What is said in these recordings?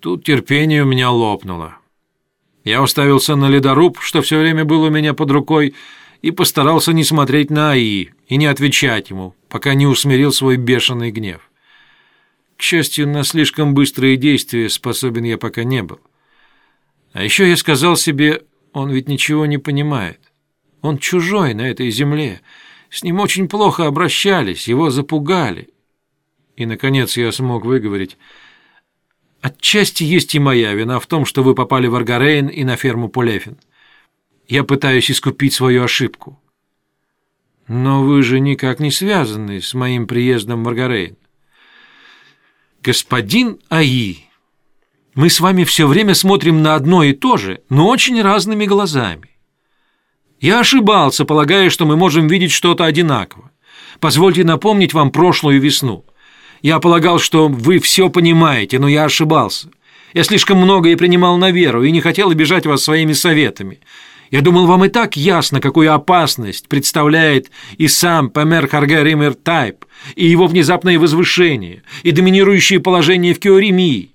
Тут терпение у меня лопнуло. Я уставился на ледоруб, что все время был у меня под рукой, и постарался не смотреть на АИ и не отвечать ему, пока не усмирил свой бешеный гнев. К счастью, на слишком быстрые действия способен я пока не был. А еще я сказал себе, он ведь ничего не понимает. Он чужой на этой земле. С ним очень плохо обращались, его запугали. И, наконец, я смог выговорить. Отчасти есть и моя вина в том, что вы попали в Аргарейн и на ферму Полефин. Я пытаюсь искупить свою ошибку. Но вы же никак не связаны с моим приездом в Аргарейн. Господин Аи, мы с вами все время смотрим на одно и то же, но очень разными глазами. Я ошибался, полагая, что мы можем видеть что-то одинаково. Позвольте напомнить вам прошлую весну. Я полагал, что вы все понимаете, но я ошибался. Я слишком многое принимал на веру и не хотел обижать вас своими советами. Я думал, вам и так ясно, какую опасность представляет и сам Пемер Харгер Имер Тайп, и его внезапное возвышение, и доминирующее положение в Кеоремии.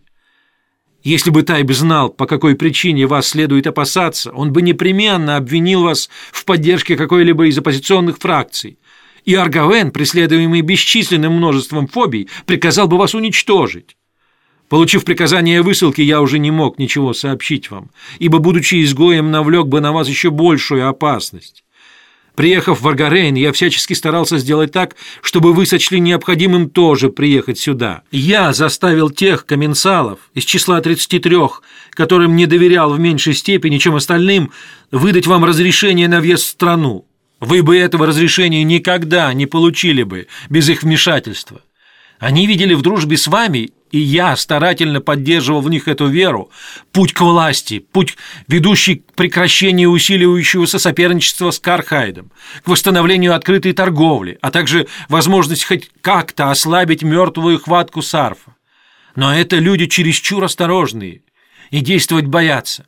Если бы Тайб знал, по какой причине вас следует опасаться, он бы непременно обвинил вас в поддержке какой-либо из оппозиционных фракций. И Аргавен, преследуемый бесчисленным множеством фобий, приказал бы вас уничтожить. Получив приказание о высылке, я уже не мог ничего сообщить вам, ибо, будучи изгоем, навлек бы на вас еще большую опасность. Приехав в Аргарейн, я всячески старался сделать так, чтобы вы сочли необходимым тоже приехать сюда. Я заставил тех комменсалов из числа 33, которым не доверял в меньшей степени, чем остальным, выдать вам разрешение на въезд в страну. Вы бы этого разрешения никогда не получили бы без их вмешательства. Они видели в дружбе с вами, и я старательно поддерживал в них эту веру, путь к власти, путь, ведущий к прекращению усиливающегося соперничества с Кархайдом, к восстановлению открытой торговли, а также возможность хоть как-то ослабить мертвую хватку Сарфа. Но это люди чересчур осторожные и действовать боятся.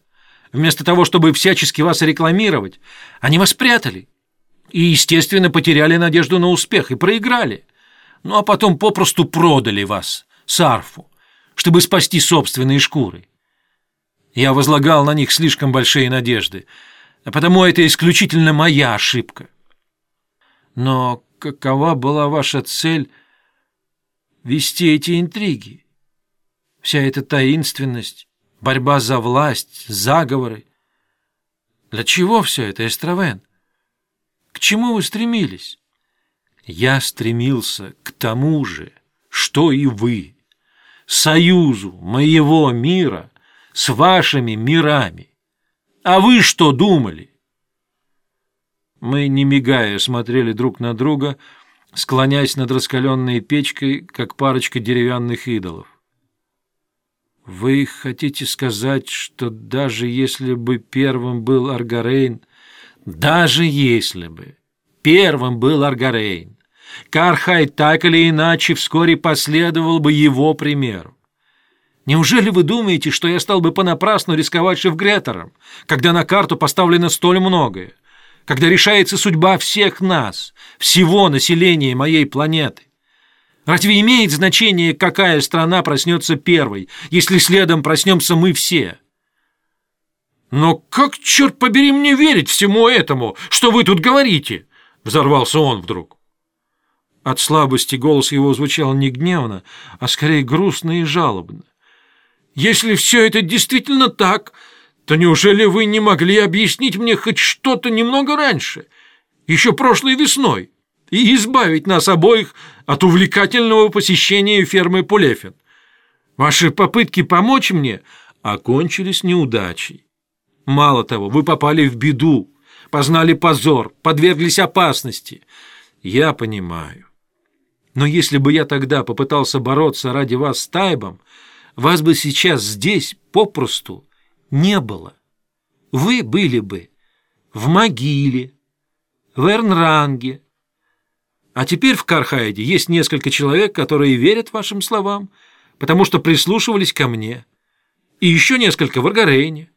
Вместо того, чтобы всячески вас рекламировать, они вас спрятали и, естественно, потеряли надежду на успех и проиграли ну а потом попросту продали вас, Сарфу, чтобы спасти собственные шкуры. Я возлагал на них слишком большие надежды, а потому это исключительно моя ошибка. Но какова была ваша цель вести эти интриги? Вся эта таинственность, борьба за власть, заговоры. Для чего все это, Эстравен? К чему вы стремились? Я стремился к тому же, что и вы, союзу моего мира с вашими мирами. А вы что думали? Мы, не мигая, смотрели друг на друга, склоняясь над раскаленной печкой, как парочка деревянных идолов. Вы хотите сказать, что даже если бы первым был Аргарейн, даже если бы первым был Аргарейн, Кархай так или иначе вскоре последовал бы его примеру. Неужели вы думаете, что я стал бы понапрасну рисковать Шефгретором, когда на карту поставлено столь многое, когда решается судьба всех нас, всего населения моей планеты? Разве имеет значение, какая страна проснется первой, если следом проснемся мы все? Но как, черт побери, мне верить всему этому, что вы тут говорите? Взорвался он вдруг. От слабости голос его звучал не гневно, а скорее грустно и жалобно. «Если все это действительно так, то неужели вы не могли объяснить мне хоть что-то немного раньше, еще прошлой весной, и избавить нас обоих от увлекательного посещения фермы Пулефин? Ваши попытки помочь мне окончились неудачей. Мало того, вы попали в беду, познали позор, подверглись опасности. Я понимаю. Но если бы я тогда попытался бороться ради вас с Тайбом, вас бы сейчас здесь попросту не было. Вы были бы в могиле, в Эрнранге. А теперь в Кархайде есть несколько человек, которые верят вашим словам, потому что прислушивались ко мне. И еще несколько в Аргарейне.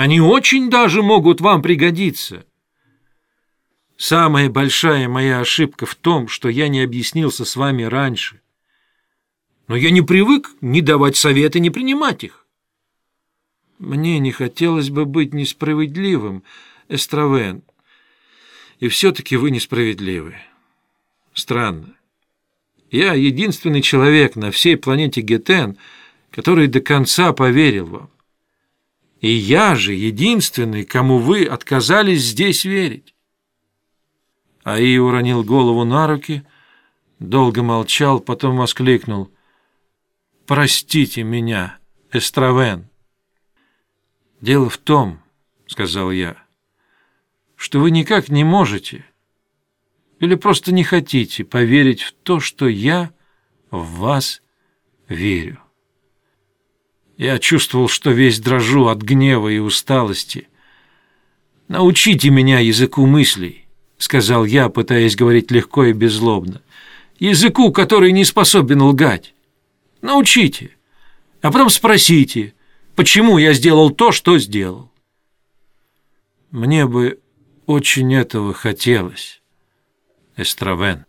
Они очень даже могут вам пригодиться. Самая большая моя ошибка в том, что я не объяснился с вами раньше. но я не привык ни давать советы, ни принимать их. Мне не хотелось бы быть несправедливым, Эстравен. И все-таки вы несправедливы. Странно. Я единственный человек на всей планете Гетен, который до конца поверил вам. И я же единственный, кому вы отказались здесь верить. Аи уронил голову на руки, долго молчал, потом воскликнул. «Простите меня, Эстравен!» «Дело в том, — сказал я, — что вы никак не можете или просто не хотите поверить в то, что я в вас верю. Я чувствовал, что весь дрожу от гнева и усталости. «Научите меня языку мыслей», — сказал я, пытаясь говорить легко и беззлобно. «Языку, который не способен лгать. Научите, а потом спросите, почему я сделал то, что сделал». Мне бы очень этого хотелось. Эстравен.